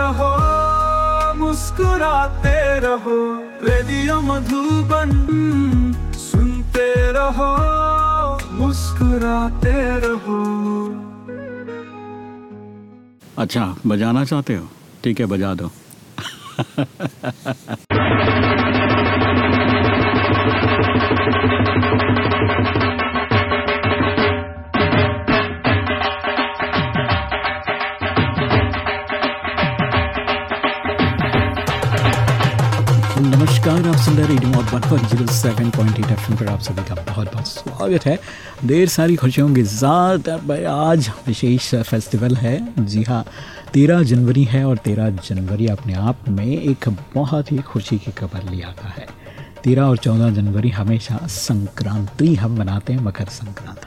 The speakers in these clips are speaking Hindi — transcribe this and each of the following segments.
रहो, मुस्कुराते रहो, रेडियो मधुबन सुनते रहो, मुस्कुराते रहो। अच्छा बजाना चाहते हो? ठीक है, बजा दो। रेडियो और one one zero seven point eight F पर आप सभी का बहुत बहुत स्वागत है। ढेर सारी खुशियों के साथ भाई, आज विशेष फेस्टिवल है। जी हाँ तेरह जनवरी है और तेरह जनवरी अपने आप में एक बहुत ही खुशी की खबर ले आता है। तेरह और चौदह जनवरी हमेशा संक्रांति हम मनाते हैं, मकर संक्रांति।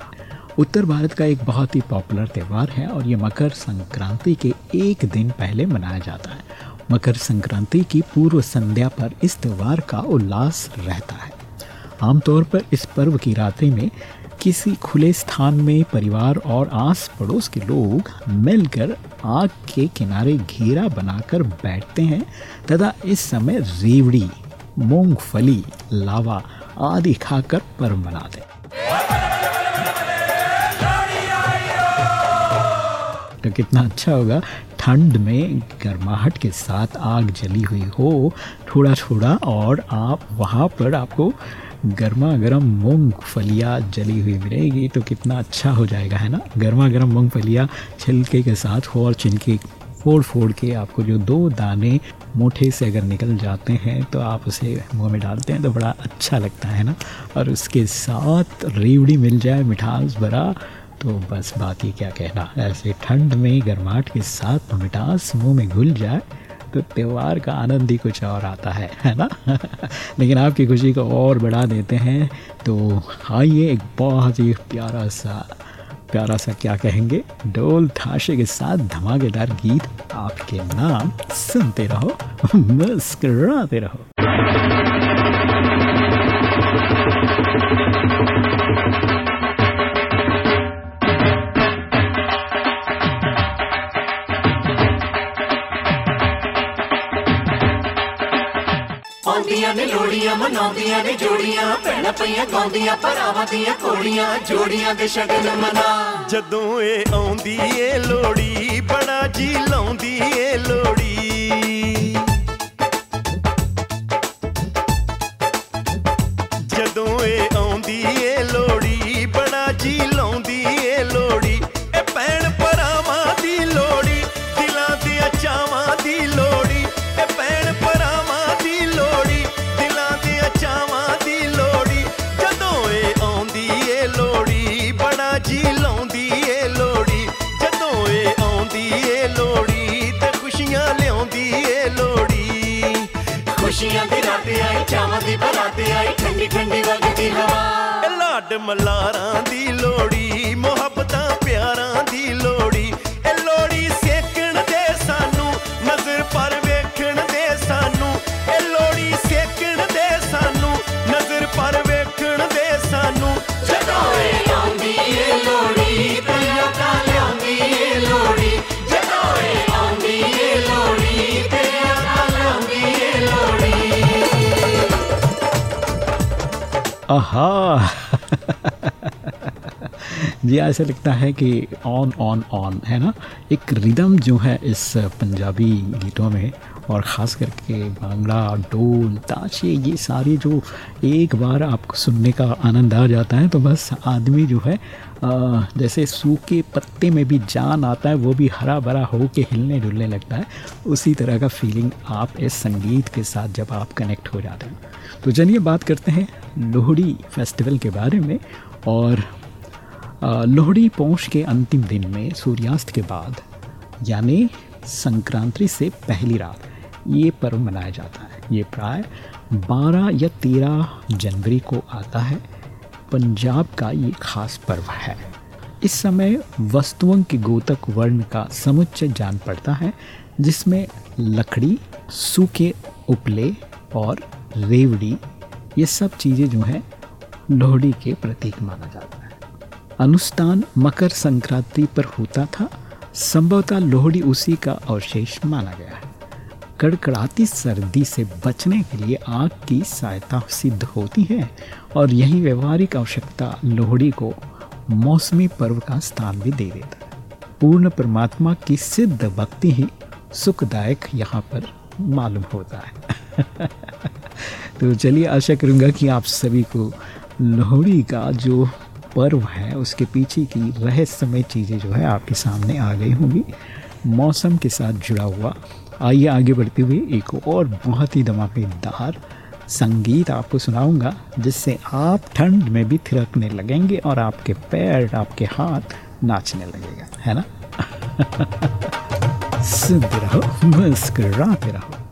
उत्तर भारत का एक बहुत ही पॉपुलर त्यौहार है और ये मकर संक्रांति के एक दिन पहले मनाया जाता है। मकर संक्रांति की पूर्व संध्या पर इस त्यौहार का उल्लास रहता है। आमतौर पर इस पर्व की रात्रि में किसी खुले स्थान में परिवार और आस पड़ोस के लोग मिलकर आग के किनारे घेरा बनाकर बैठते हैं तथा इस समय रेवड़ी, मूंगफली, लावा आदि खाकर पर्व मनाते हैं। तो कितना अच्छा होगा ठंड में गर्माहट के साथ आग जली हुई हो थोड़ा थोड़ा और आप वहाँ पर आपको गर्मा गर्म मूँग मूंगफलियाँ जली हुई मिलेगी तो कितना अच्छा हो जाएगा, है ना? गर्मा गर्म मूँग मूंगफलियाँ छिलके के साथ हो और छिलके फोड़ फोड़ के आपको जो दो दाने मोटे से अगर निकल जाते हैं तो आप उसे मुँह में डालते हैं तो बड़ा अच्छा लगता है ना? और उसके साथ रेवड़ी मिल जाए, मिठास भरा तो बस बात ही क्या कहना, ऐसे ठंड में गर्माहट के साथ मिठास मुँह में घुल जाए तो त्यौहार का आनंद ही कुछ और आता है है ना? लेकिन आपकी खुशी को और बढ़ा देते हैं तो आइए एक बहुत ही प्यारा सा प्यारा सा क्या कहेंगे? डोल थाशे के साथ धमाकेदार गीत आपके नाम सुनते रहो, मुस्कराते रहो। ਆਉਂਦੀਆਂ ਨੇ ਲੋੜੀਆਂ, ਮਨਾਉਂਦੀਆਂ ਨੇ ਜੋੜੀਆਂ। ਭੈਣਾਂ ਪਈਆਂ ਗਾਉਂਦੀਆਂ, ਭਰਾਵਾਂ ਦੀਆਂ ਕੋੜੀਆਂ ਜੋੜੀਆਂ ਦੇ ਸ਼ਗਨ ਮਨਾ। ਜਦੋਂ ਇਹ ਆਉਂਦੀ ਏ ਲੋੜੀ ਬੜਾ ਜੀ ਲਾਉਂਦੀ ਏ ਲੋੜੀ I'm alive. जी, ऐसा लगता है कि ऑन ऑन ऑन है ना? एक रिदम जो है इस पंजाबी गीतों में और ख़ास करके भांगड़ा डोल ताशे, ये सारे जो एक बार आपको सुनने का आनंद आ जाता है तो बस आदमी जो है जैसे सूखे पत्ते में भी जान आता है, वो भी हरा भरा हो के हिलने डुलने लगता है। उसी तरह का फीलिंग आप इस संगीत के साथ जब आप कनेक्ट हो जाते हैं। तो चलिए बात करते हैं लोहड़ी फेस्टिवल के बारे में और लोहड़ी पौष के अंतिम दिन में सूर्यास्त के बाद, यानी संक्रांति से पहली रात, ये पर्व मनाया जाता है। ये प्राय 12 या 13 जनवरी को आता है। पंजाब का ये खास पर्व है। इस समय वस्तुओं के गोतक वर्ण का समुच्चय जान पड़ता है, जिसमें लकड़ी, सूखे उपले और रेवड़ी, ये सब चीज़ें जो हैं लोहड़ी के प्रतीक माना जाता है। अनुष्ठान मकर संक्रांति पर होता था। संभवतः लोहड़ी उसी का अवशेष माना गया है। कड़कड़ाती सर्दी से बचने के लिए आग की सहायता सिद्ध होती है और यही व्यवहारिक आवश्यकता लोहड़ी को मौसमी पर्व का स्थान भी दे देता है। पूर्ण परमात्मा की सिद्ध भक्ति ही सुखदायक यहाँ पर मालूम होता है। तो चलिए आशा करूँगा कि आप सभी को लोहड़ी का जो पर्व है, उसके पीछे की रहस्यमय चीज़ें जो है आपके सामने आ गई होंगी। मौसम के साथ जुड़ा हुआ। आइए आगे बढ़ते हुए एक और बहुत ही धमाकेदार संगीत आपको सुनाऊँगा, जिससे आप ठंड में भी थिरकने लगेंगे और आपके पैर, आपके हाथ नाचने लगेगा, है ना? सुनते रहो, मुस्कुराते रहो।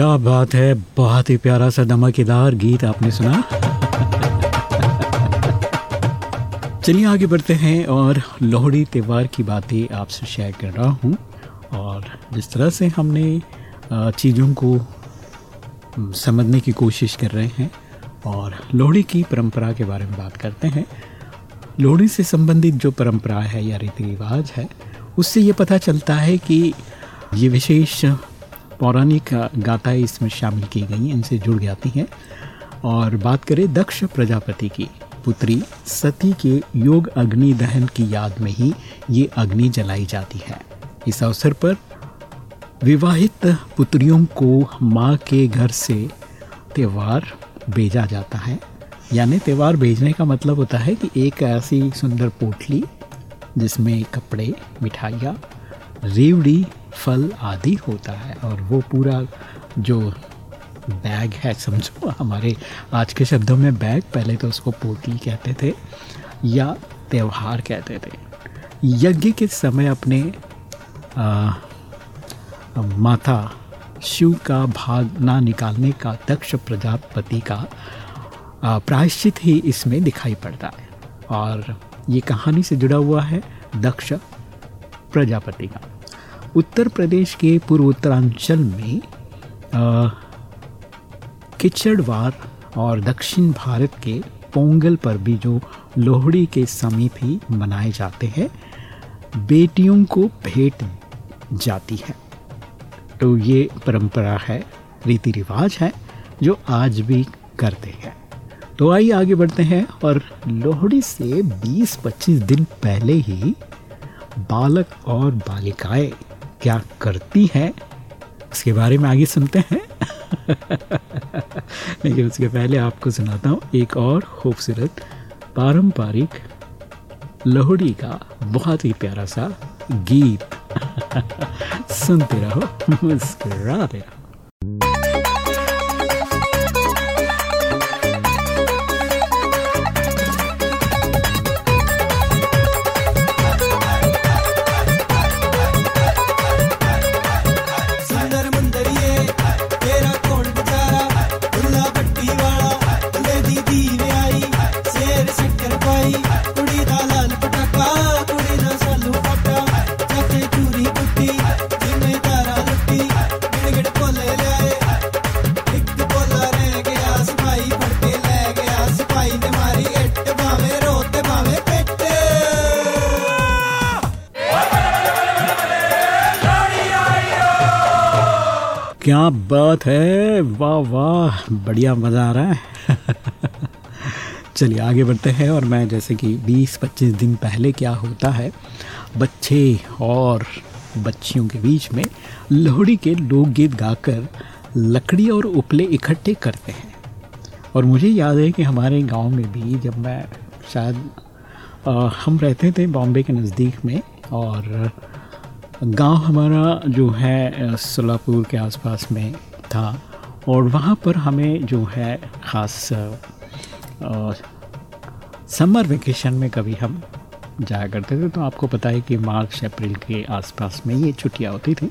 क्या बात है, बहुत ही प्यारा सा धमाकेदार गीत आपने सुना। चलिए आगे बढ़ते हैं और लोहड़ी त्यौहार की बातें आपसे शेयर कर रहा हूँ। और जिस तरह से हमने चीज़ों को समझने की कोशिश कर रहे हैं और लोहड़ी की परंपरा के बारे में बात करते हैं, लोहड़ी से संबंधित जो परंपरा है या रीति रिवाज है, उससे ये पता चलता है कि ये विशेष पौराणिक गाथाएँ इसमें शामिल की गई हैं, इनसे जुड़ जाती हैं। और बात करें दक्ष प्रजापति की, पुत्री सती के योग अग्नि दहन की याद में ही ये अग्नि जलाई जाती है। इस अवसर पर विवाहित पुत्रियों को माँ के घर से त्यौहार भेजा जाता है। यानी त्यौहार भेजने का मतलब होता है कि एक ऐसी सुंदर पोटली जिसमें कपड़े, मिठाइयाँ, रेवड़ी फल आदि होता है और वो पूरा जो बैग है समझो हमारे आज के शब्दों में बैग पहले तो उसको पोटली कहते थे या त्यौहार कहते थे। यज्ञ के समय अपने आ, माता शिव का भाग ना निकालने का दक्ष प्रजापति का प्रायश्चित ही इसमें दिखाई पड़ता है। और ये कहानी से जुड़ा हुआ है दक्ष प्रजापति का। उत्तर प्रदेश के पूर्व उत्तरांचल में किचड़वार और दक्षिण भारत के पोंगल पर भी जो लोहड़ी के समीप ही मनाए जाते हैं, बेटियों को भेंट जाती है। तो ये परंपरा है रीति रिवाज है, जो आज भी करते हैं। तो आइए आगे बढ़ते हैं और लोहड़ी से 20-25 दिन पहले ही बालक और बालिकाएँ क्या करती है? उसके बारे में आगे सुनते हैं। लेकिन उसके पहले आपको सुनाता हूँ एक और खूबसूरत, पारंपरिक लोहड़ी का बहुत ही प्यारा सा गीत। सुनते रहो, मुस्कुराते रहो। बात है। वाह वाह बढ़िया मज़ा आ रहा है। चलिए आगे बढ़ते हैं और मैं जैसे कि 20-25 दिन पहले क्या होता है बच्चे और बच्चियों के बीच में लोहड़ी के लोकगीत गाकर लकड़ी और उपले इकट्ठे करते हैं। और मुझे याद है कि हमारे गाँव में भी जब मैं शायद अ, हम रहते थे बॉम्बे के नज़दीक में और गाँव हमारा जो है सोलापुर के आसपास में था। और वहाँ पर हमें जो है ख़ास समर वेकेशन में कभी हम जाया करते थे तो आपको पता है कि मार्च, अप्रैल के आसपास में ये छुट्टियाँ होती थी।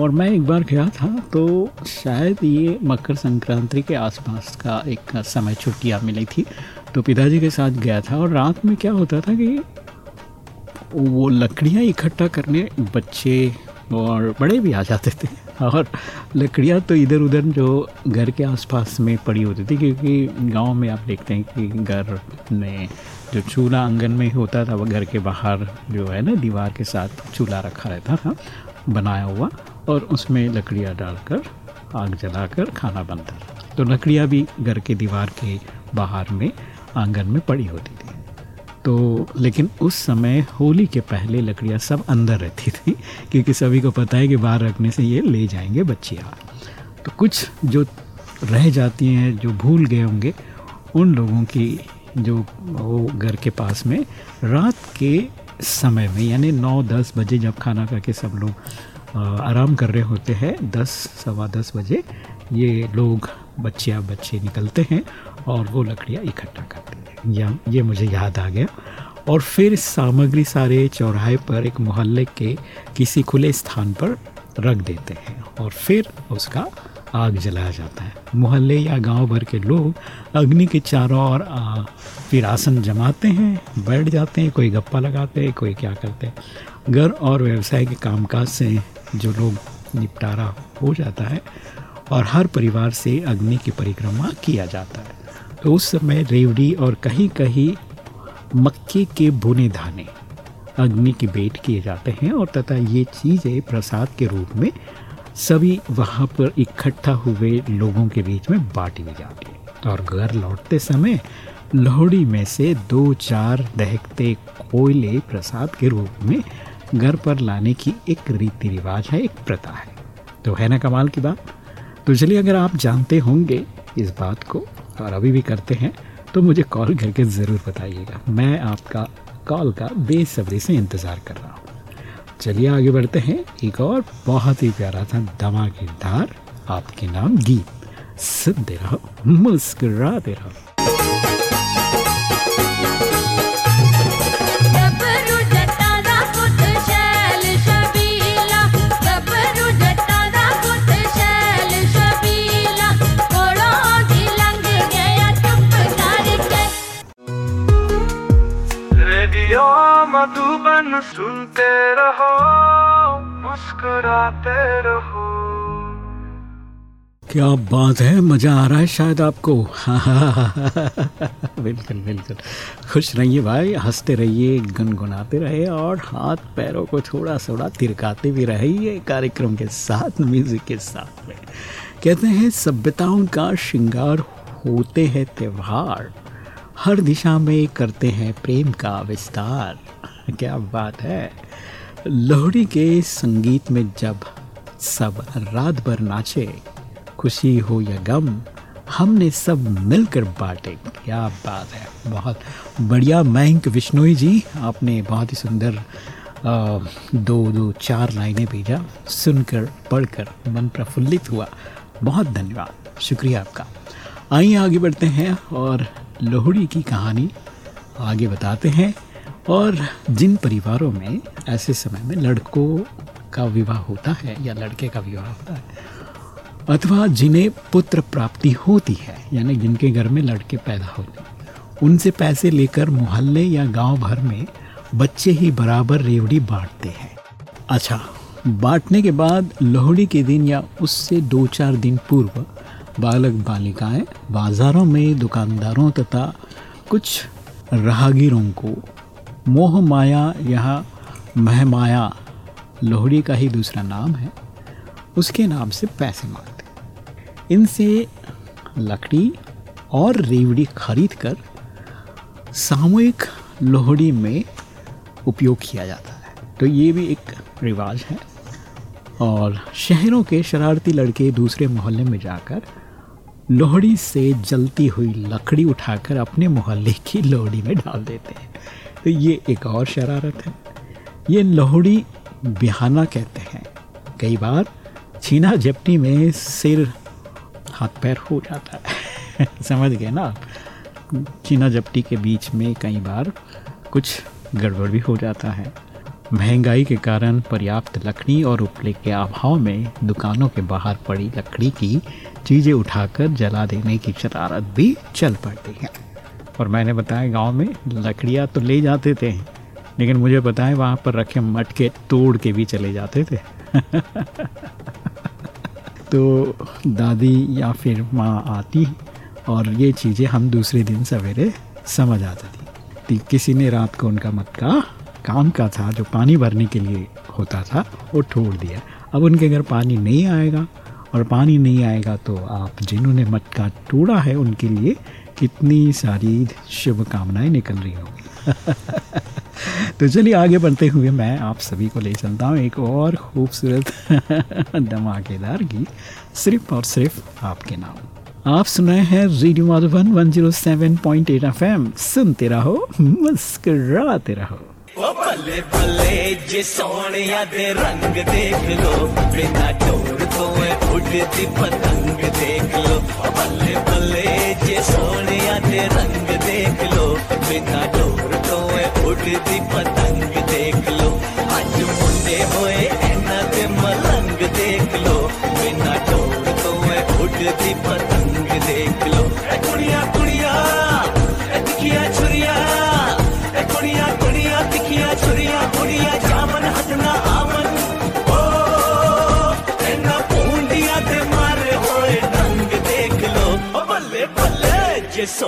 और मैं एक बार गया था तो शायद ये मकर संक्रांति के आसपास का एक समय छुट्टियाँ मिली थी तो पिताजी के साथ गया था। और रात में क्या होता था कि वो लकड़ियाँ इकट्ठा करने बच्चे और बड़े भी आ जाते थे। और लकड़ियाँ तो इधर उधर जो घर के आसपास में पड़ी होती थी, क्योंकि गाँव में आप देखते हैं कि घर में जो चूल्हा आँगन में होता था, वो घर के बाहर जो है ना, दीवार के साथ चूल्हा रखा रहता था, बनाया हुआ और उसमें लकड़ियाँ डालकर, आग जलाकर खाना बनता था। तो लकड़ियाँ भी घर के दीवार के बाहर में आँगन में पड़ी होती तो लेकिन उस समय होली के पहले लकड़ियाँ सब अंदर रहती थी, क्योंकि सभी को पता है कि बाहर रखने से ये ले जाएँगे बच्चियाँ। तो कुछ जो रह जाती हैं, जो भूल गए होंगे, उन लोगों की जो वो घर के पास में रात के समय में, यानी नौ, दस बजे जब खाना खा के सब लोग आराम कर रहे होते हैं, दस, सवा दस बजे, ये लोग बच्चियाँ बच्चे निकलते हैं और वो लकड़ियाँ इकट्ठा करते हैं। या, ये मुझे याद आ गया। और फिर सामग्री सारे चौराहे पर एक मोहल्ले के किसी खुले स्थान पर रख देते हैं और फिर उसका आग जलाया जाता है। मोहल्ले या गाँव भर के लोग अग्नि के चारों ओर फिर आसन जमाते हैं, बैठ जाते हैं, कोई गप्पा लगाते हैं, कोई क्या करते हैं। घर और व्यवसाय के कामकाज से जो लोग निपटारा हो जाता है और हर परिवार से अग्नि की परिक्रमा किया जाता है। तो उस समय रेवड़ी और कहीं कहीं मक्के के भुने धाने अग्नि की भेंट किए जाते हैं और तथा ये चीज़ें प्रसाद के रूप में सभी वहाँ पर इकट्ठा हुए लोगों के बीच में बांटी जाती है। और घर लौटते समय लोहड़ी में से दो चार दहकते कोयले प्रसाद के रूप में घर पर लाने की एक रीति रिवाज है, एक प्रथा है। तो है ना कमाल की बात? तो चलिए, अगर आप जानते होंगे इस बात को और अभी भी करते हैं तो मुझे कॉल करके ज़रूर बताइएगा। मैं आपका कॉल का बेसब्री से इंतज़ार कर रहा हूँ। चलिए, आगे बढ़ते हैं। एक और बहुत ही प्यारा था धमाकेदार आपके नाम गीत। सुनते रहो, मुस्कुराते रहो। सुनते रहो, मुस्कुराते रहो। क्या बात है? मज़ा आ रहा है शायद आपको। बिल्कुल बिल्कुल। खुश रहिए भाई, हँसते रहिए, गुनगुनाते रहिए और हाथ पैरों को थोड़ा थोड़ा तिरकाते भी रहिए कार्यक्रम के साथ म्यूज़िक के साथ में। कहते हैं, सभ्यताओं का श्रृंगार होते हैं त्यौहार। हर दिशा में करते हैं प्रेम का विस्तार। क्या बात है? लोहड़ी के संगीत में जब सब रात भर नाचे, खुशी हो या गम, हमने सब मिलकर बांटे। क्या बात है? बहुत बढ़िया। मयंक विश्नोई जी, आपने बहुत ही सुंदर दो दो, चार लाइनें भेजा। सुनकर, पढ़कर मन प्रफुल्लित हुआ। बहुत धन्यवाद। शुक्रिया आपका। आइए आगे बढ़ते हैं और लोहड़ी की कहानी आगे बताते हैं। और जिन परिवारों में ऐसे समय में लड़कों का विवाह होता है या लड़के का विवाह होता है, अथवा जिन्हें पुत्र प्राप्ति होती है, यानी जिनके घर में लड़के पैदा होते हैं, उनसे पैसे लेकर मोहल्ले या गाँव भर में बच्चे ही बराबर रेवड़ी बांटते हैं। अच्छा बांटने के बाद लोहड़ी के दिन या उससे दो चार दिन पूर्व बालक बालिकाएँ बाजारों में दुकानदारों तथा कुछ राहगीरों को मोह माया या महमाया, लोहड़ी का ही दूसरा नाम है। उसके नाम से पैसे मांगते। इनसे लकड़ी और रेवड़ी खरीद कर सामूहिक लोहड़ी में उपयोग किया जाता है। तो ये भी एक रिवाज है। और शहरों के शरारती लड़के दूसरे मोहल्ले में जाकर लोहड़ी से जलती हुई लकड़ी उठाकर अपने मोहल्ले की लोहड़ी में डाल देते हैं। तो ये एक और शरारत है। ये लोहड़ी बिहाना कहते हैं। कई बार छीना झपटी में सिर, हाथ पैर हो जाता है। समझ गए ना छीना झपटी के बीच में कई बार कुछ गड़बड़ भी हो जाता है। महँगाई के कारण पर्याप्त लकड़ी और उपले के अभाव में दुकानों के बाहर पड़ी लकड़ी की चीज़ें उठाकर जला देने की शरारत भी चल पड़ती है। और मैंने बताया, गाँव में लकड़ियाँ तो ले जाते थे, लेकिन मुझे पता है वहाँ पर रखे मटके तोड़ के भी चले जाते थे। तो दादी या फिर माँ आती और ये चीज़ें हम दूसरे दिन सवेरे समझ आ जाती थी। किसी ने रात को उनका मटका, काम का था, जो पानी भरने के लिए होता था, वो छोड़ दिया। अब उनके घर पानी नहीं आएगा और पानी नहीं आएगा तो आप जिन्होंने मटका तोड़ा है, उनके लिए कितनी सारी शुभकामनाएँ निकल रही होंगी तो चलिए आगे बढ़ते हुए मैं आप सभी को ले चलता हूँ एक और खूबसूरत धमाकेदार गीत, सिर्फ़ और सिर्फ़ आपके नाम। आप सुनाए हैं रेडियो माधुबन 107.8 एफएम। सुनते रहो, मुस्कराते रहो। ओ बल्ले बल्ले जे सोनिया दे रंग देख लो, बिना डोर तो उड़ती पतंग देख लो। भले बल्ले जे सोनिया दे रंग देख लो, बिना डोर तो उड़ती पतंग देख लो।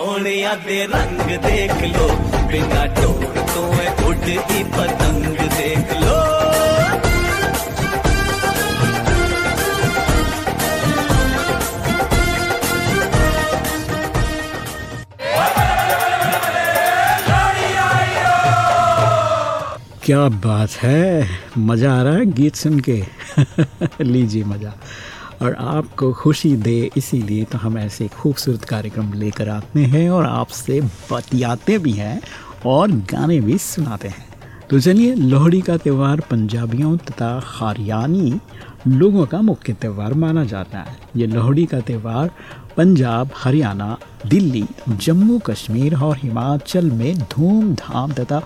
सोनिया दे रंग देख लो बिना डोर तो उड़ती पतंग देख लो क्या बात है? मज़ा आ रहा है गीत सुन के? लीजिए मज़ा। और आपको खुशी दे, इसीलिए तो हम ऐसे खूबसूरत कार्यक्रम लेकर आते हैं और आपसे बतियाते भी हैं और गाने भी सुनाते हैं। तो चलिए, लोहड़ी का त्यौहार पंजाबियों तथा हरियाणी लोगों का मुख्य त्यौहार माना जाता है। ये लोहड़ी का त्यौहार पंजाब, हरियाणा, दिल्ली, जम्मू, कश्मीर और हिमाचल में धूमधाम तथा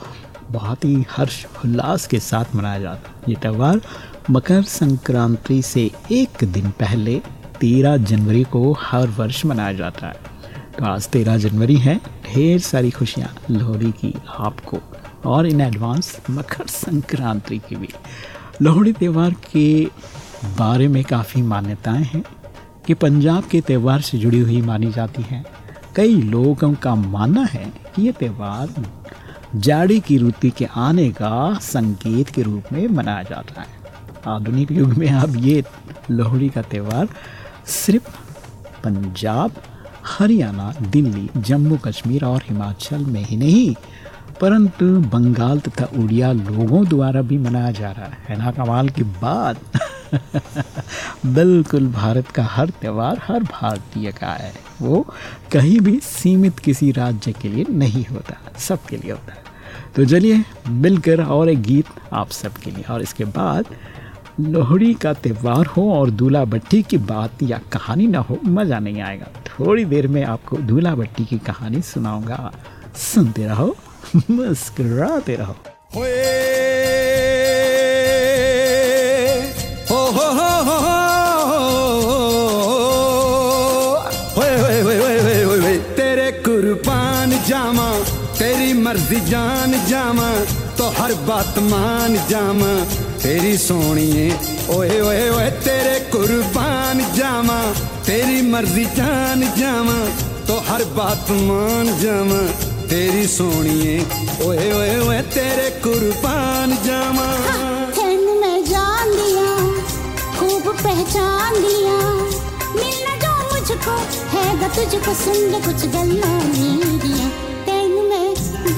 बहुत ही हर्ष उल्लास के साथ मनाया जाता है। ये त्यौहार मकर संक्रांति से एक दिन पहले तेरह जनवरी को हर वर्ष मनाया जाता है। तो आज तेरह जनवरी है, ढेर सारी खुशियाँ लोहड़ी की आपको और इन एडवांस मकर संक्रांति की भी। लोहड़ी त्यौहार के बारे में काफ़ी मान्यताएँ हैं कि पंजाब के त्यौहार से जुड़ी हुई मानी जाती हैं। कई लोगों का मानना है कि ये त्यौहार जाड़ी की ऋतु के आने का संकेत के रूप में मनाया जाता है। आधुनिक युग में अब ये लोहड़ी का त्यौहार सिर्फ़ पंजाब, हरियाणा, दिल्ली, जम्मू, कश्मीर और हिमाचल में ही नहीं, परंतु बंगाल तथा उड़िया लोगों द्वारा भी मनाया जा रहा है। ना, कमाल की बात। बिल्कुल भारत का हर त्यौहार हर भारतीय का है। वो कहीं भी सीमित किसी राज्य के लिए नहीं होता, सबके लिए होता है। तो चलिए मिलकर और एक गीत आप सबके लिए। और इसके बाद लोहड़ी का त्यौहार हो और दूल्हा भट्टी की बात या कहानी ना हो, मज़ा नहीं आएगा। थोड़ी देर में आपको दूल्हा भट्टी की कहानी सुनाऊँगा। सुनते रहो, मुस्कुराते रहो। तेरे कुर्बान जामा, तेरी मर्ज़ी जान जामा तो हर बात मान जामा। तेरी सोनिए ओए ओए ओए तेरे कुर्बान जावा तेरी मर्ज़ी जान जावा तो हर बात मान जावा तेरी सोनिए ओए ओए ओए तेरे कुर्बान जावा हाँ, मैं जान दिया खूब पहचान दिया मिलना जो मुझको है गा तुझ पसंद कुछ गल्ला मेरी तेन मैं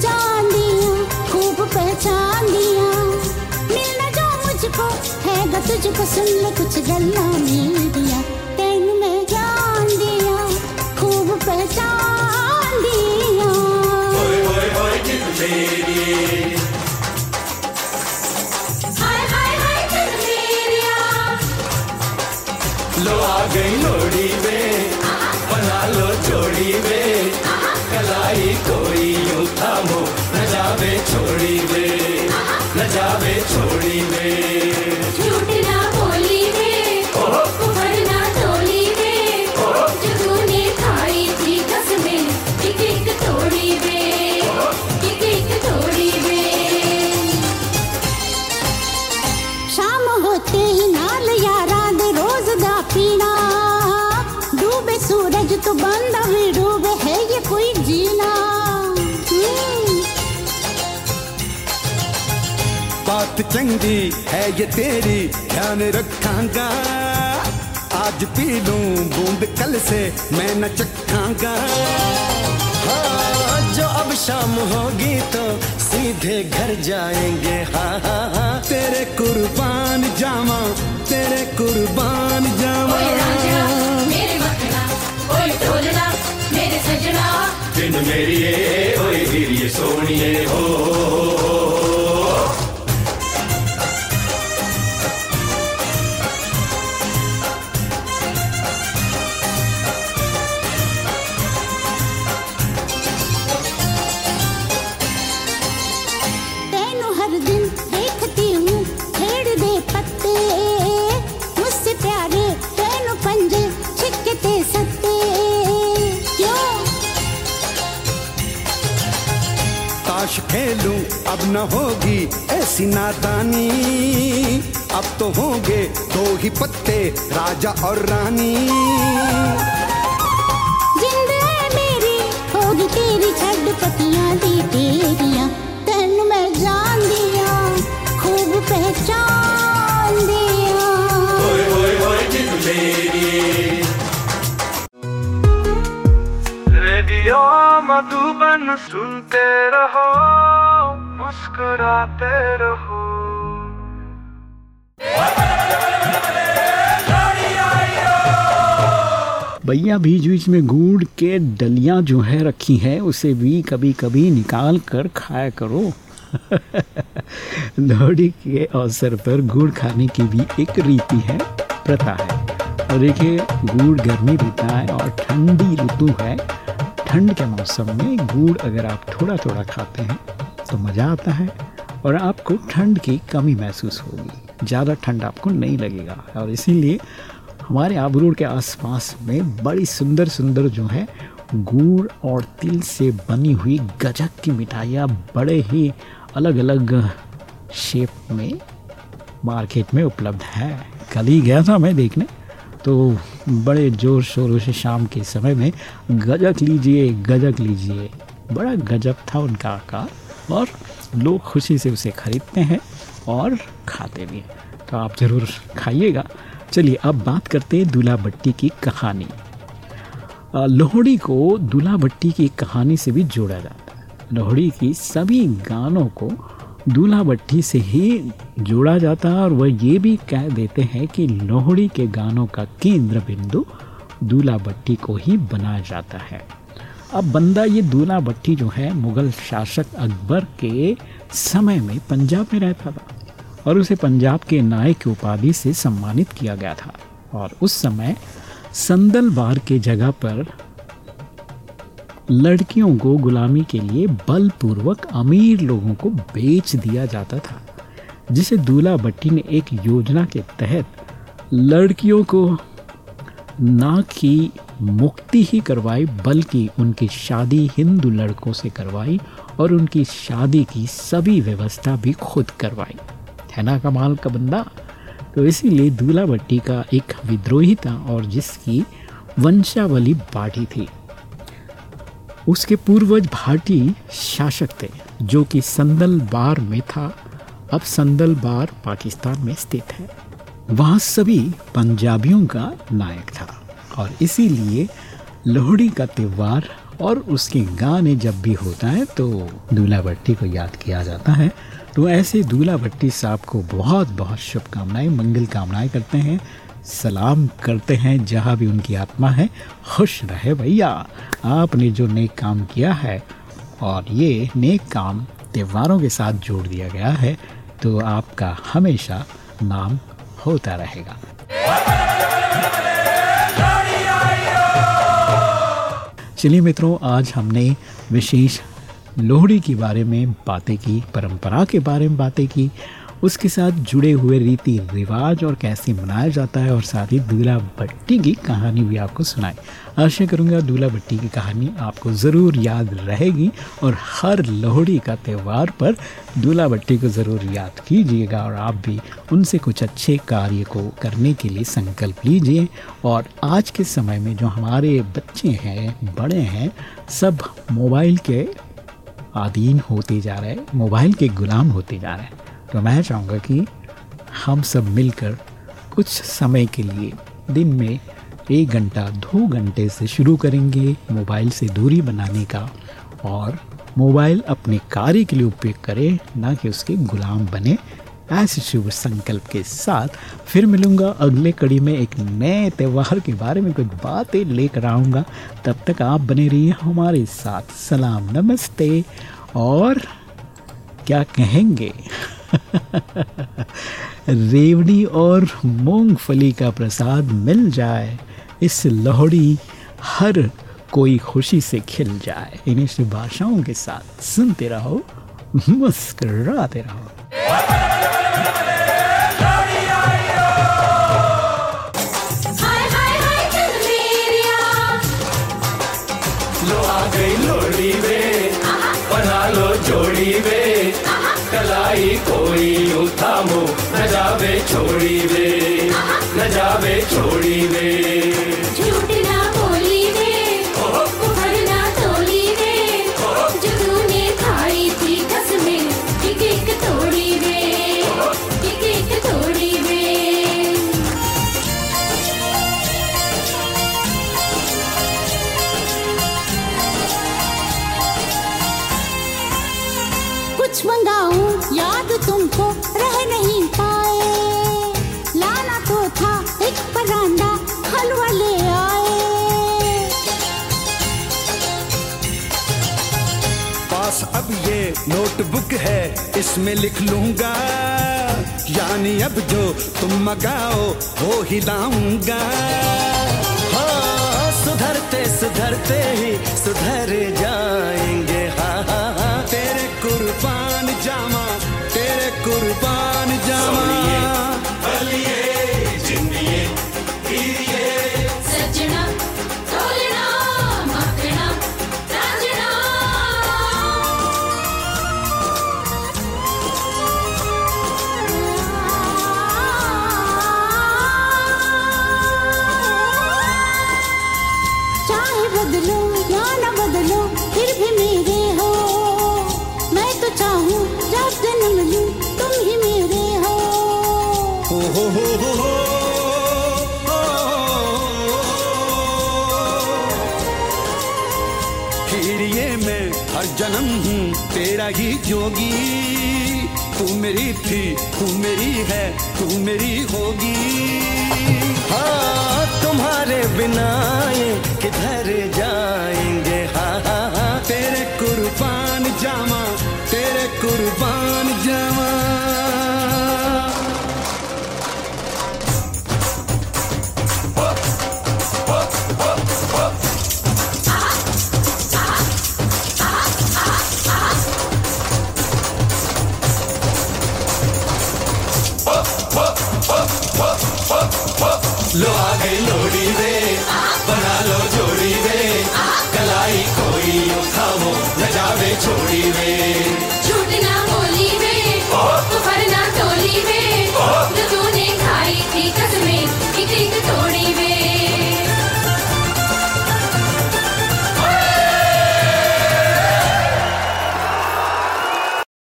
जान दिया खूब पहचान दिया हैगा तुझको सुन ले कुछ गल्ला मेरिया तेन मैं जान दिया खूब पहचान दिया। हाय हाय हाय चल मेरिया। लो आ गई लोड़ी वे बना लो जोड़ी वे कलाई कोई यूँ थामो न जावे छोड़ी चंगी है ये तेरी ध्यान रखांगा। आज पी लूँ बूंद कल से मैं न चखांगा। हाँ, जो अब शाम होगी तो सीधे घर जाएँगे। हाँ हाँ हाँ तेरे कुर्बान जावा तेरे कुर्बान जावा। मेरे मखना ओए ढोलना मेरे सजना। दिन मेरी ये ओए हीरिए सोनिए हो। होगी ऐसी नादानी। अब तो होंगे दो ही पत्ते राजा और रानी। जिंद है मेरी होगी तेरी छड़ पतियाँ दी तेरियाँ तेनू मैं जान दिया खूब पहचान दिया। ओए ओए ओए दिन मेरी। रेडियो मधुबन सुनते रहो। मुस्कुराते रहो। भैया बीच बीच में गुड़ के डलियाँ जो है रखी हैं, उसे भी कभी कभी निकाल कर खाया करो। लोहड़ी के अवसर पर गुड़ खाने की भी एक रीति है, प्रथा है। और देखिए, गुड़ गर्मी ऋतु है और ठंडी ऋतु है। ठंड के मौसम में गुड़ अगर आप थोड़ा थोड़ा खाते हैं तो मज़ा आता है और आपको ठंड की कमी महसूस होगी। ज़्यादा ठंड आपको नहीं लगेगा और इसीलिए हमारे आबरूड के आसपास में बड़ी सुंदर सुंदर जो है, गुड़ और तिल से बनी हुई गजक की मिठाइयाँ बड़े ही अलग अलग शेप में मार्केट में उपलब्ध है। कल ही गया था मैं देखने तो बड़े ज़ोर शोरों से शाम के समय में गजक लीजिए गजक लीजिए। बड़ा गजब था उनका आकार। और लोग खुशी से उसे खरीदते हैं और खाते भी तो आप ज़रूर खाइएगा। चलिए, अब बात करते हैं दूल्हा भट्टी की कहानी। लोहड़ी को दूल्हा भट्टी की कहानी से भी जोड़ा जाता है। लोहड़ी की सभी गानों को दूल्हा भट्टी से ही जोड़ा जाता है और वह ये भी कह देते हैं कि लोहड़ी के गानों का केंद्र बिंदु दूल्हा भट्टी को ही बनाया जाता है। अब बंदा ये दूल्हा भट्टी जो है, मुगल शासक अकबर के समय में पंजाब में रहता था और उसे पंजाब के नायक की उपाधि से सम्मानित किया गया था। और उस समय संदल बार के जगह पर लड़कियों को गुलामी के लिए बलपूर्वक अमीर लोगों को बेच दिया जाता था, जिसे दूल्हा भट्टी ने एक योजना के तहत लड़कियों को ना कि मुक्ति ही करवाई, बल्कि उनकी शादी हिंदू लड़कों से करवाई और उनकी शादी की सभी व्यवस्था भी खुद करवाई। है ना कमाल का बंदा? तो इसीलिए दूल्हा भट्टी का एक विद्रोही था और जिसकी वंशावली बाटी थी। उसके पूर्वज भाटी शासक थे, जो कि संदल बार में था, अब संदल बार पाकिस्तान में स्थित है। वहाँ सभी पंजाबियों का नायक था और इसीलिए लोहड़ी का त्यौहार और उसके गाने जब भी होता है तो दूल्हा भट्टी को याद किया जाता है। तो ऐसे दूल्हा भट्टी साहब को बहुत बहुत शुभकामनाएँ, मंगल कामनाएँ करते हैं, सलाम करते हैं, जहाँ भी उनकी आत्मा है, खुश रहे भैया। आपने जो नेक काम किया है और ये नेक काम त्योहारों के साथ जोड़ दिया गया है तो आपका हमेशा नाम होता रहेगा। चलिए मित्रों, आज हमने विशेष लोहड़ी के बारे में, बातें की, परंपरा के बारे में बातें की। उसके साथ जुड़े हुए रीति रिवाज और कैसे मनाया जाता है और साथ ही दूल्हा भट्टी की कहानी भी आपको सुनाई। आशा करूँगा दूल्हा भट्टी की कहानी आपको ज़रूर याद रहेगी और हर लोहड़ी का त्यौहार पर दूल्हा भट्टी को ज़रूर याद कीजिएगा और आप भी उनसे कुछ अच्छे कार्य को करने के लिए संकल्प लीजिए। और आज के समय में जो हमारे बच्चे हैं, बड़े हैं, सब मोबाइल के आदीन होते जा रहे हैं, मोबाइल के गुलाम होते जा रहे हैं। तो मैं चाहूँगा कि हम सब मिलकर कुछ समय के लिए दिन में एक घंटा, दो घंटे से शुरू करेंगे मोबाइल से दूरी बनाने का और मोबाइल अपने कार्य के लिए उपयोग करें, ना कि उसके गुलाम बने। ऐसे शुभ संकल्प के साथ फिर मिलूँगा। अगले कड़ी में एक नए त्यौहार के बारे में कुछ बातें लेकर आऊँगा। तब तक आप बने रहिए हमारे साथ। सलाम, नमस्ते। और क्या कहेंगे? रेवड़ी और मूंगफली का प्रसाद मिल जाए इस लोहड़ी हर कोई खुशी से खिल जाए। इन्हीं आशाओं के साथ सुनते रहो मुस्कराते रहो। हाय हाय हाय चंदेरिया लो आ गई लोड़ी वे बना लो जोड़ी वे कलाई यूँ थामो न जावे छोड़ी वे न जावे छोड़ी वे। नोटबुक है, इसमें लिख लूँगा। यानी अब जो तुम मगाओ, वो ही लाऊँगा। हाँ सुधरते सुधरते ही सुधर जाएँगे ही जोगी। तू मेरी थी तू मेरी है तू मेरी होगी। हाँ तुम्हारे बिना